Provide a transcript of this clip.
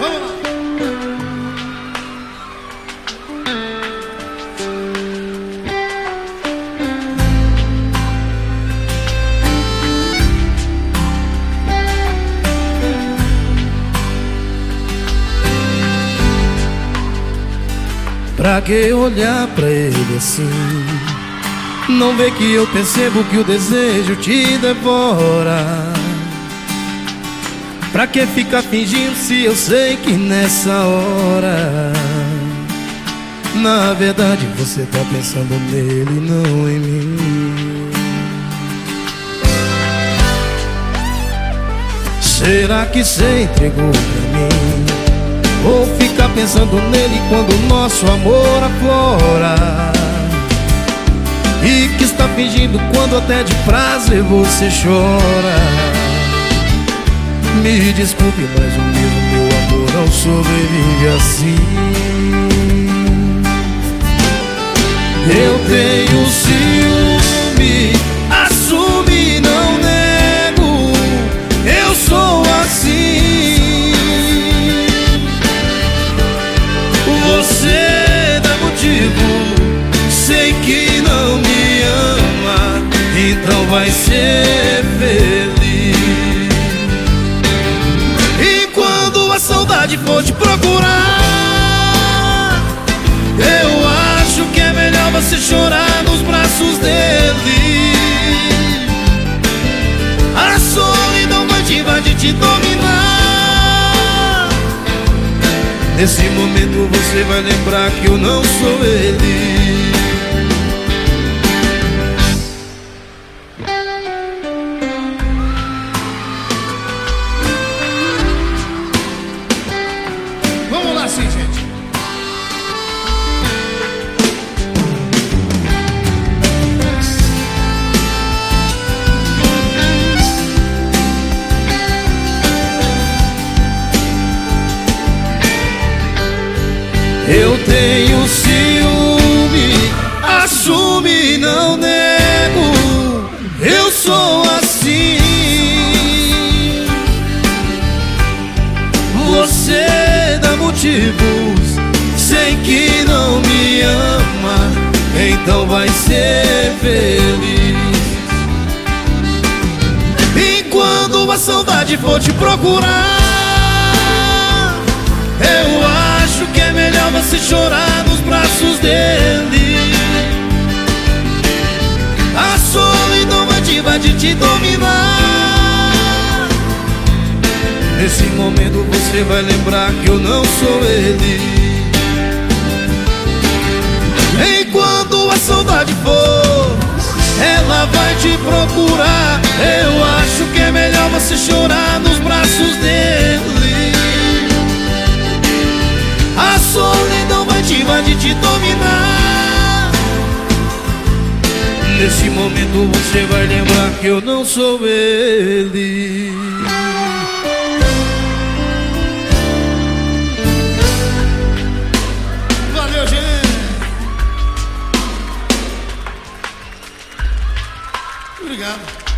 Vamos lá. Pra que olhar pra ele assim? Não vê que eu percebo que o desejo te devora. Pra que ficar fingindo se eu sei que nessa hora Na verdade você tá pensando nele, não em mim? Será que você entregou pra mim? Ou fica pensando nele quando o nosso amor aflora? E que está fingindo quando até de prazer você chora me desculpe, mas o mesmo meu amor não sobrevive assim. Eu tenho ciúme, assume, não nego. Eu sou assim. Você dá motivo, sei que não me ama Então vai ser feliz saudade for te procurar. Eu acho que é melhor você chorar nos braços dele. A solidão vai te invadir, te dominar. Nesse momento você vai lembrar que eu não sou ele Eu tenho ciúme, assume, não nego. Eu sou assim. Você dá motivos, sei que não me ama, então vai ser feliz. E quando a saudade for te procurar, invadir, te dominar. Nesse momento você vai lembrar que eu não sou ele. Enquanto a saudade for Ela vai te procurar. Eu acho que é melhor você chorar nos braços dele. A solidão vai te invadir, te dominar Nesse momento você vai lembrar que eu não sou ele Valeu, gente! Obrigado.